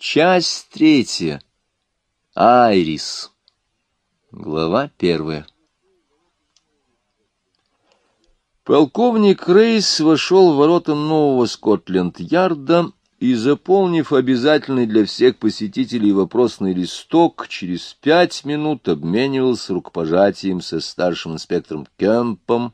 Часть третья. Айрис. Глава первая. Полковник Рейс вошел в ворота нового Скотленд-Ярда и, заполнив обязательный для всех посетителей вопросный листок, через пять минут обменивался рукопожатием со старшим инспектором Кемпом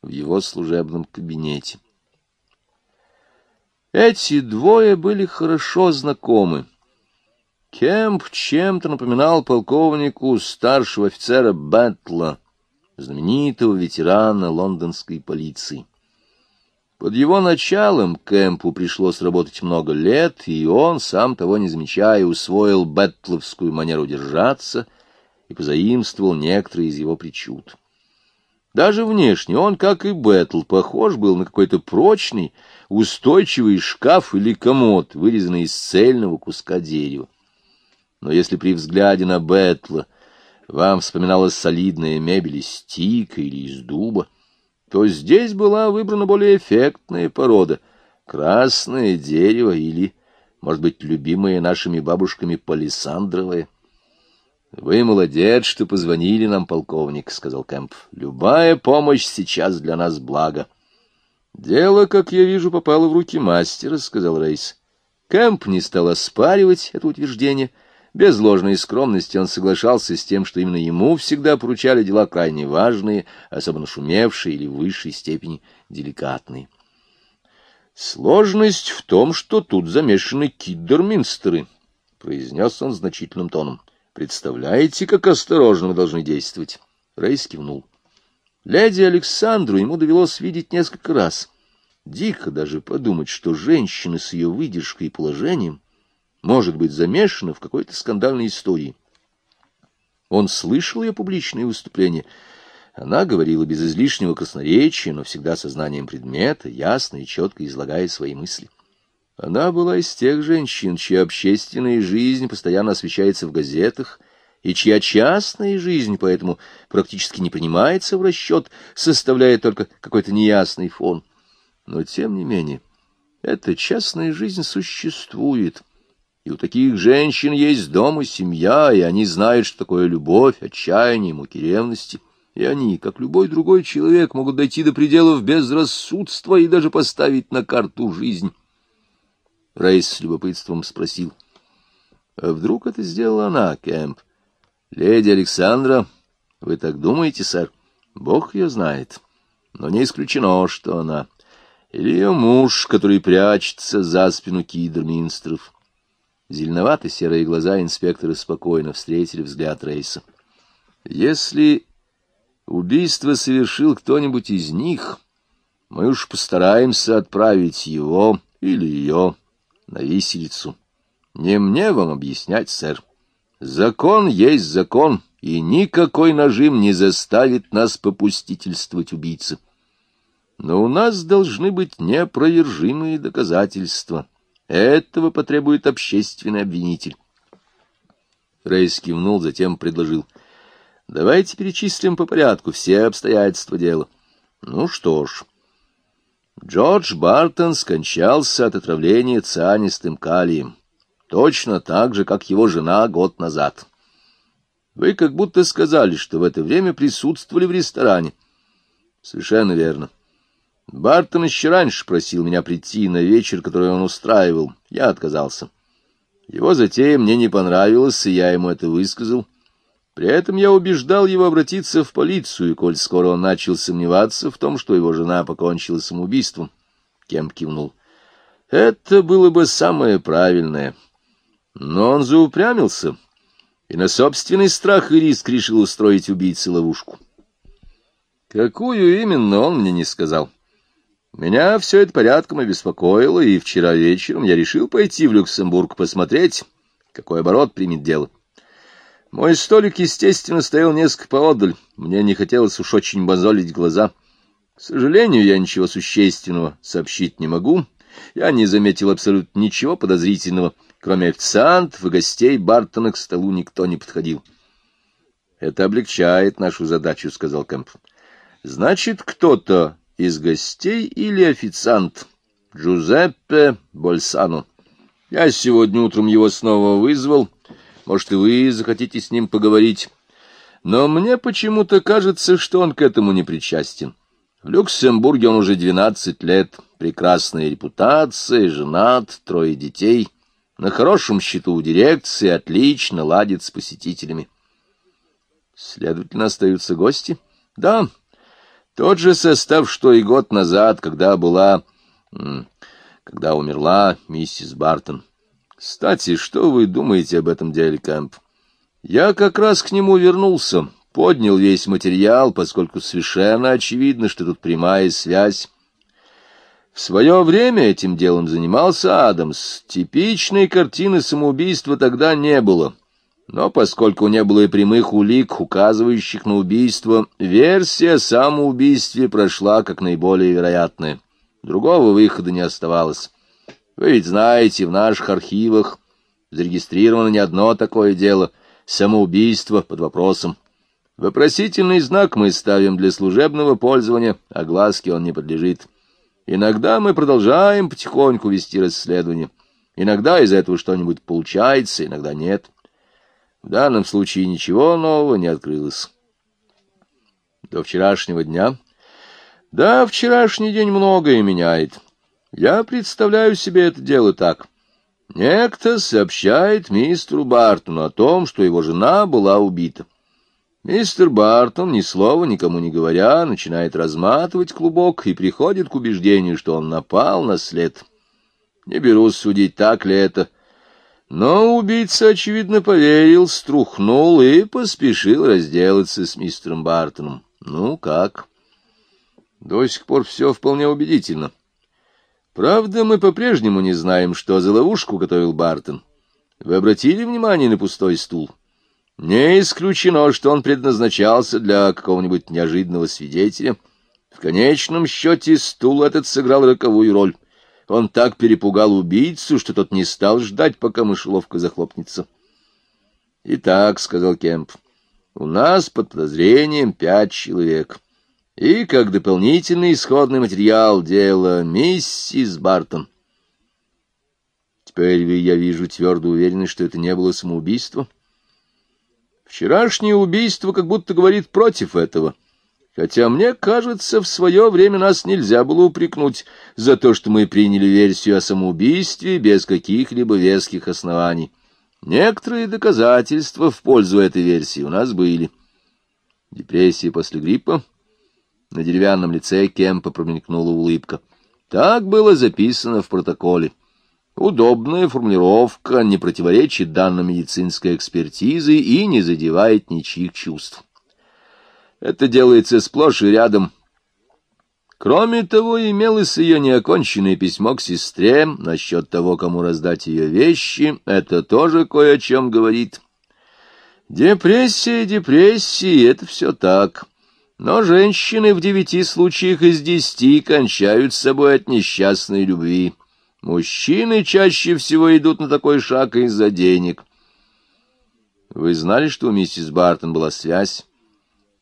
в его служебном кабинете. Эти двое были хорошо знакомы. Кемп чем-то напоминал полковнику старшего офицера Бэтла, знаменитого ветерана лондонской полиции. Под его началом Кэмпу пришлось работать много лет, и он, сам того не замечая, усвоил бэтловскую манеру держаться и позаимствовал некоторые из его причуд. Даже внешне он, как и Бэтл, похож был на какой-то прочный, устойчивый шкаф или комод, вырезанный из цельного куска дерева. Но если при взгляде на Бэтла вам вспоминалась солидная мебель из тика или из дуба, то здесь была выбрана более эффектная порода — красное дерево или, может быть, любимое нашими бабушками палисандровое — «Вы молодец, что позвонили нам, полковник», — сказал Кэмп. «Любая помощь сейчас для нас благо». «Дело, как я вижу, попало в руки мастера», — сказал Рейс. Кэмп не стал оспаривать это утверждение. Без ложной скромности он соглашался с тем, что именно ему всегда поручали дела крайне важные, особенно шумевшие или в высшей степени деликатные. «Сложность в том, что тут замешаны киддерминстеры», — произнес он значительным тоном. Представляете, как осторожно мы должны действовать? Рейс кивнул. Леди Александру ему довелось видеть несколько раз. Дико даже подумать, что женщина с ее выдержкой и положением может быть замешана в какой-то скандальной истории. Он слышал ее публичные выступления. Она говорила без излишнего красноречия, но всегда сознанием предмета, ясно и четко излагая свои мысли. Она была из тех женщин, чья общественная жизнь постоянно освещается в газетах, и чья частная жизнь поэтому практически не принимается в расчет, составляя только какой-то неясный фон. Но, тем не менее, эта частная жизнь существует, и у таких женщин есть дом и семья, и они знают, что такое любовь, отчаяние, муки ревности. И они, как любой другой человек, могут дойти до пределов безрассудства и даже поставить на карту жизнь. Рейс с любопытством спросил. — А вдруг это сделала она, Кэмп? — Леди Александра, вы так думаете, сэр? Бог ее знает. Но не исключено, что она. Или ее муж, который прячется за спину кидерминстров. Зеленовато-серые глаза инспектора спокойно встретили взгляд Рейса. Если убийство совершил кто-нибудь из них, мы уж постараемся отправить его или ее на виселицу. Не мне вам объяснять, сэр. Закон есть закон, и никакой нажим не заставит нас попустительствовать убийце. Но у нас должны быть неопровержимые доказательства. Этого потребует общественный обвинитель. Рейс кивнул, затем предложил. Давайте перечислим по порядку все обстоятельства дела. Ну что ж... Джордж Бартон скончался от отравления цианистым калием, точно так же, как его жена год назад. Вы как будто сказали, что в это время присутствовали в ресторане. Совершенно верно. Бартон еще раньше просил меня прийти на вечер, который он устраивал. Я отказался. Его затея мне не понравилась, и я ему это высказал. При этом я убеждал его обратиться в полицию, коль скоро он начал сомневаться в том, что его жена покончила самоубийством. Кемп кивнул. Это было бы самое правильное. Но он заупрямился и на собственный страх и риск решил устроить убийце ловушку. Какую именно, он мне не сказал. Меня все это порядком обеспокоило, и вчера вечером я решил пойти в Люксембург посмотреть, какой оборот примет дело. Мой столик, естественно, стоял несколько поодаль. Мне не хотелось уж очень мозолить глаза. К сожалению, я ничего существенного сообщить не могу. Я не заметил абсолютно ничего подозрительного. Кроме официантов и гостей Бартона к столу никто не подходил. — Это облегчает нашу задачу, — сказал Кэмп. — Значит, кто-то из гостей или официант? Джузеппе Больсано. Я сегодня утром его снова вызвал. Может, и вы захотите с ним поговорить. Но мне почему-то кажется, что он к этому не причастен. В Люксембурге он уже двенадцать лет, прекрасная репутация, женат, трое детей, на хорошем счету у дирекции, отлично ладит с посетителями. Следовательно, остаются гости? Да, тот же состав, что и год назад, когда была... когда умерла миссис Бартон. Кстати, что вы думаете об этом деле, Кэмп? Я как раз к нему вернулся, поднял весь материал, поскольку совершенно очевидно, что тут прямая связь. В свое время этим делом занимался Адамс. Типичной картины самоубийства тогда не было. Но поскольку не было и прямых улик, указывающих на убийство, версия о самоубийстве прошла как наиболее вероятная. Другого выхода не оставалось. Вы ведь знаете, в наших архивах зарегистрировано не одно такое дело — самоубийство под вопросом. Вопросительный знак мы ставим для служебного пользования, а глазки он не подлежит. Иногда мы продолжаем потихоньку вести расследование. Иногда из этого что-нибудь получается, иногда нет. В данном случае ничего нового не открылось. До вчерашнего дня? Да, вчерашний день многое меняет. Я представляю себе это дело так — Некто сообщает мистеру Бартону о том, что его жена была убита. Мистер Бартон, ни слова никому не говоря, начинает разматывать клубок и приходит к убеждению, что он напал на след. Не берусь судить, так ли это. Но убийца, очевидно, поверил, струхнул и поспешил разделаться с мистером Бартоном. Ну, как? До сих пор все вполне убедительно. Правда, мы по-прежнему не знаем, что за ловушку готовил Бартон. Вы обратили внимание на пустой стул? Не исключено, что он предназначался для какого-нибудь неожиданного свидетеля. В конечном счете стул этот сыграл роковую роль. Он так перепугал убийцу, что тот не стал ждать, пока мышеловка захлопнется. — Итак, — сказал Кемп, — у нас под подозрением пять человек. И, как дополнительный исходный материал дела, миссис Бартон. Теперь я вижу твердо уверенность, что это не было самоубийство. Вчерашнее убийство как будто говорит против этого. Хотя, мне кажется, в свое время нас нельзя было упрекнуть за то, что мы приняли версию о самоубийстве без каких-либо веских оснований. Некоторые доказательства в пользу этой версии у нас были. Депрессия после гриппа — на деревянном лице Кемпа промелькнула улыбка. Так было записано в протоколе. Удобная формулировка не противоречит данным медицинской экспертизы и не задевает ничьих чувств. Это делается сплошь и рядом. Кроме того, имелось ее неоконченное письмо к сестре насчет того, кому раздать ее вещи. Это тоже кое о чем говорит. Депрессия, депрессия — это все так. Но женщины в девяти случаях из десяти кончают с собой от несчастной любви. Мужчины чаще всего идут на такой шаг из-за денег. Вы знали, что у миссис Бартон была связь?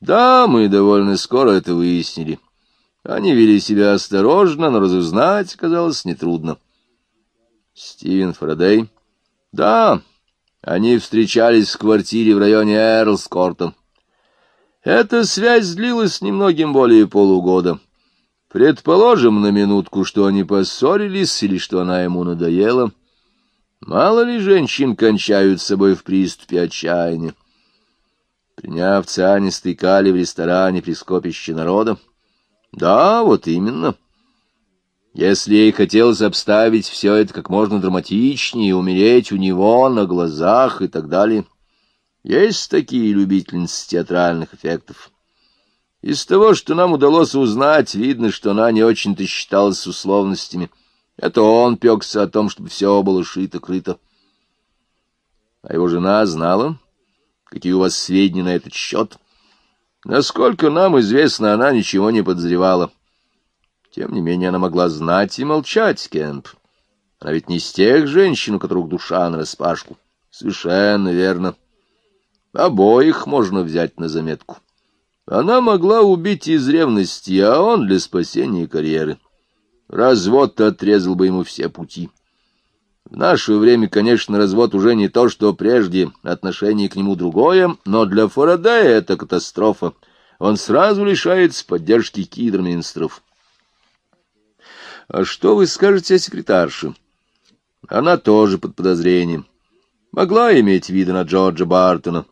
Да, мы довольно скоро это выяснили. Они вели себя осторожно, но разузнать казалось нетрудно. Стивен Фарадей? Да, они встречались в квартире в районе Эрлскорта. Эта связь длилась немногим более полугода. Предположим на минутку, что они поссорились или что она ему надоела. Мало ли женщин кончают с собой в приступе отчаяния. Приняв цианистый калий в ресторане при скопище народа. Да, вот именно. Если ей хотелось обставить все это как можно драматичнее, умереть у него на глазах и так далее, есть такие любительницы театральных эффектов. Из того, что нам удалось узнать, видно, что она не очень-то считалась с условностями. Это он пекся о том, чтобы все было шито-крыто. А его жена знала, какие у вас сведения на этот счет. Насколько нам известно, она ничего не подозревала. Тем не менее, она могла знать и молчать, Кемп. Она ведь не из тех женщин, у которых душа нараспашку. Совершенно верно. Обоих можно взять на заметку. Она могла убить из ревности, а он для спасения карьеры. Развод отрезал бы ему все пути. В наше время, конечно, развод уже не то, что прежде, отношение к нему другое, но для Фарадея это катастрофа. Он сразу лишается поддержки кидерминстров. А что вы скажете о секретарше? Она тоже под подозрением. Могла иметь виды на Джорджа Бартона.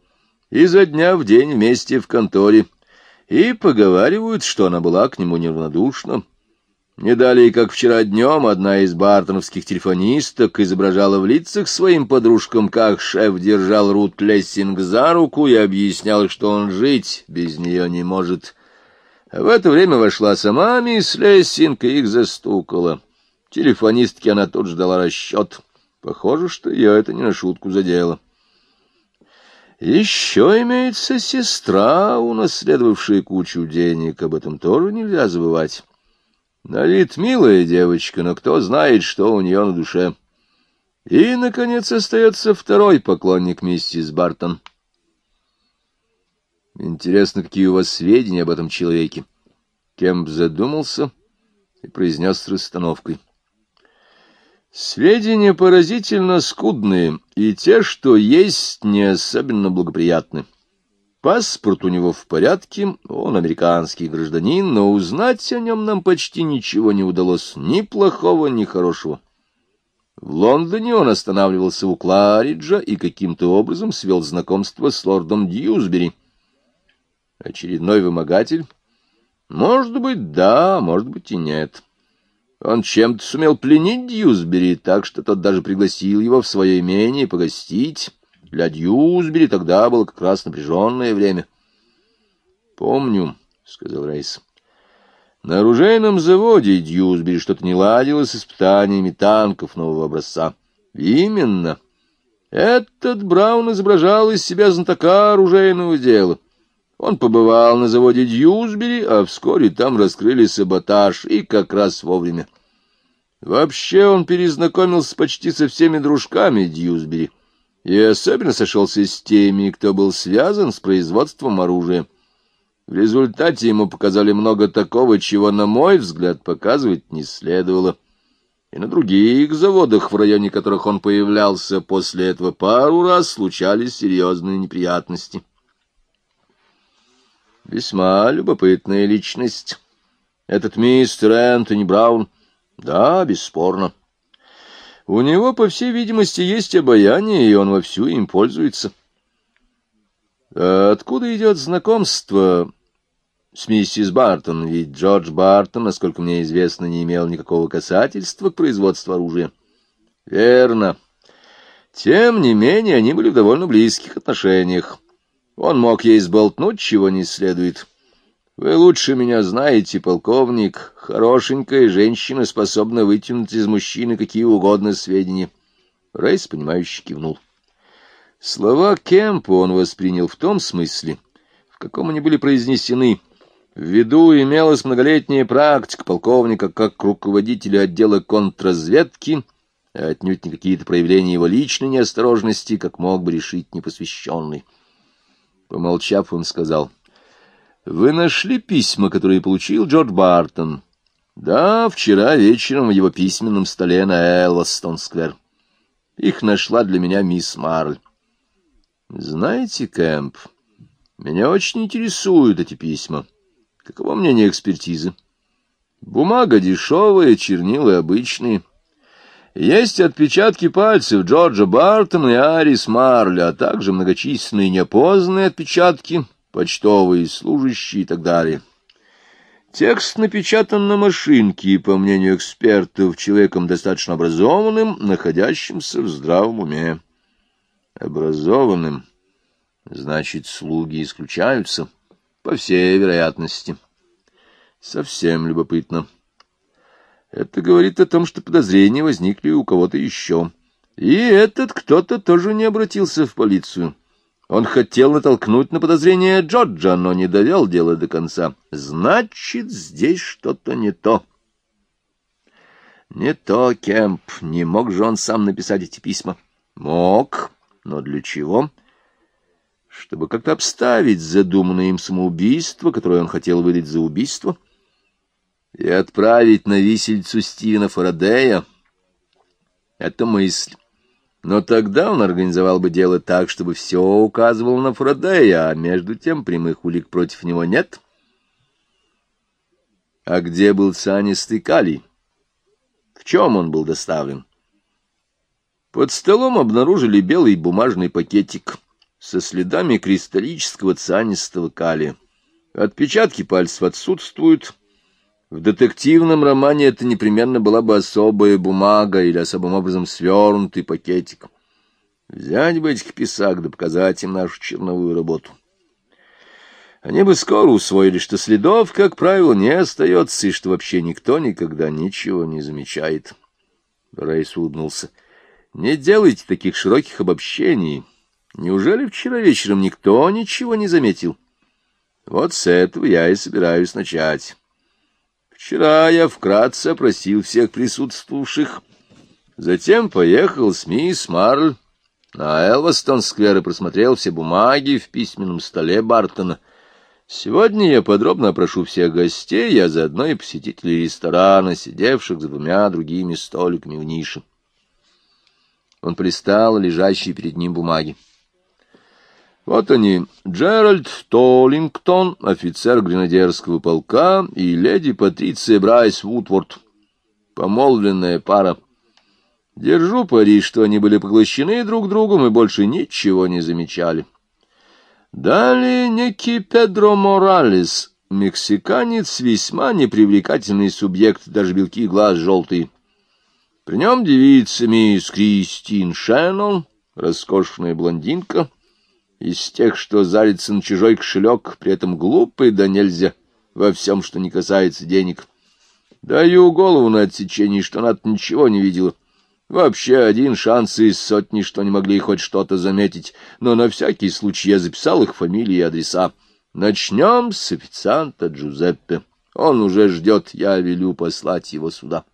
Изо дня в день вместе в конторе. И поговаривают, что она была к нему неравнодушна. Не далее, как вчера днем, одна из бартоновских телефонисток изображала в лицах своим подружкам, как шеф держал Рут Лессинг за руку и объяснял, что он жить без нее не может. В это время вошла сама мисс Лессинг и их застукала. Телефонистке она тут же дала расчет. Похоже, что ее это не на шутку задело. Еще имеется сестра, унаследовавшая кучу денег, об этом тоже нельзя забывать. На вид милая девочка, но кто знает, что у нее на душе. И, наконец, остается второй поклонник миссис Бартон. Интересно, какие у вас сведения об этом человеке? Кемп задумался и произнес с расстановкой. Сведения поразительно скудные, и те, что есть, не особенно благоприятны. Паспорт у него в порядке, он американский гражданин, но узнать о нем нам почти ничего не удалось, ни плохого, ни хорошего. В Лондоне он останавливался у Клариджа и каким-то образом свел знакомство с лордом Дьюсбери. Очередной вымогатель? Может быть, да, может быть и нет. Он чем-то сумел пленить Дьюсбери так, что тот даже пригласил его в свое имение погостить. Для Дьюсбери тогда было как раз напряженное время. — Помню, — сказал Рейс. На оружейном заводе Дьюсбери что-то не ладилось с испытаниями танков нового образца. Именно. Этот Браун изображал из себя знатока оружейного дела. Он побывал на заводе Дьюсбери, а вскоре там раскрыли саботаж, и как раз вовремя. Вообще он перезнакомился почти со всеми дружками Дьюсбери и особенно сошелся с теми, кто был связан с производством оружия. В результате ему показали много такого, чего, на мой взгляд, показывать не следовало. И на других заводах, в районе которых он появлялся после этого, пару раз случались серьезные неприятности. Весьма любопытная личность. Этот мистер Энтони Браун. Да, бесспорно. У него, по всей видимости, есть обаяние, и он вовсю им пользуется. А откуда идет знакомство с миссис Бартон? Ведь Джордж Бартон, насколько мне известно, не имел никакого касательства к производству оружия. Верно. Тем не менее, они были в довольно близких отношениях. Он мог ей сболтнуть, чего не следует. Вы лучше меня знаете, полковник. Хорошенькая женщина способна вытянуть из мужчины какие угодно сведения. Рейс, понимающе кивнул. Слова Кемпа он воспринял в том смысле, в каком они были произнесены. В виду имелась многолетняя практика полковника как руководителя отдела контрразведки, а отнюдь не какие-то проявления его личной неосторожности, как мог бы решить непосвященный. Помолчав, он сказал — вы нашли письма, которые получил Джордж Бартон? Да, вчера вечером в его письменном столе на Эллостон-сквер. Их нашла для меня мисс Марль. Знаете, Кэмп, меня очень интересуют эти письма. Каково мнение экспертизы? Бумага дешевая, чернила обычные. Есть отпечатки пальцев Джорджа Бартона и Арис Марля, а также многочисленные неопознанные отпечатки — почтовые служащие и так далее. Текст напечатан на машинке, по мнению экспертов, человеком достаточно образованным, находящимся в здравом уме. Образованным, значит, слуги исключаются, по всей вероятности. Совсем любопытно. Это говорит о том, что подозрения возникли у кого-то еще. И этот кто-то тоже не обратился в полицию. Он хотел натолкнуть на подозрение Джорджа, но не довел дело до конца. Значит, здесь что-то не то. Не то, Кемп. Не мог же он сам написать эти письма? Мог. Но для чего? Чтобы как-то обставить задуманное им самоубийство, которое он хотел выдать за убийство, и отправить на висельцу Стивена Фарадея. Это мысль. Но тогда он организовал бы дело так, чтобы все указывало на Фродея, а между тем прямых улик против него нет. А где был цианистый калий? В чем он был доставлен? Под столом обнаружили белый бумажный пакетик со следами кристаллического цианистого калия. Отпечатки пальцев отсутствуют. В детективном романе это непременно была бы особая бумага или особым образом свернутый пакетик. Взять бы этих писак да показать им нашу черновую работу. Они бы скоро усвоили, что следов, как правило, не остается, и что вообще никто никогда ничего не замечает. Рейс улыбнулся. — Не делайте таких широких обобщений. Неужели вчера вечером никто ничего не заметил? Вот с этого я и собираюсь начать. Вчера я вкратце опросил всех присутствовавших, затем поехал с мисс Марль на Элвастон-сквер и просмотрел все бумаги в письменном столе Бартона. Сегодня я подробно опрошу всех гостей, а заодно и посетителей ресторана, сидевших за двумя другими столиками в нише. Он пристал лежащие перед ним бумаги. Вот они, Джеральд Толлингтон, офицер гренадерского полка, и леди Патриция Брайс Вудворд, помолвленная пара. Держу пари, что они были поглощены друг другом и больше ничего не замечали. Далее некий Педро Моралес, мексиканец, весьма непривлекательный субъект, даже белки глаз желтые. При нем девица мисс Кристин Шеннон, роскошная блондинка — из тех, что зарится на чужой кошелек, при этом глупый да нельзя во всем, что не касается денег. Даю голову на отсечение, что она ничего не видела. Вообще один шанс из сотни, что не могли хоть что-то заметить, но на всякий случай я записал их фамилии и адреса. Начнем с официанта Джузеппе. Он уже ждет, я велю послать его сюда.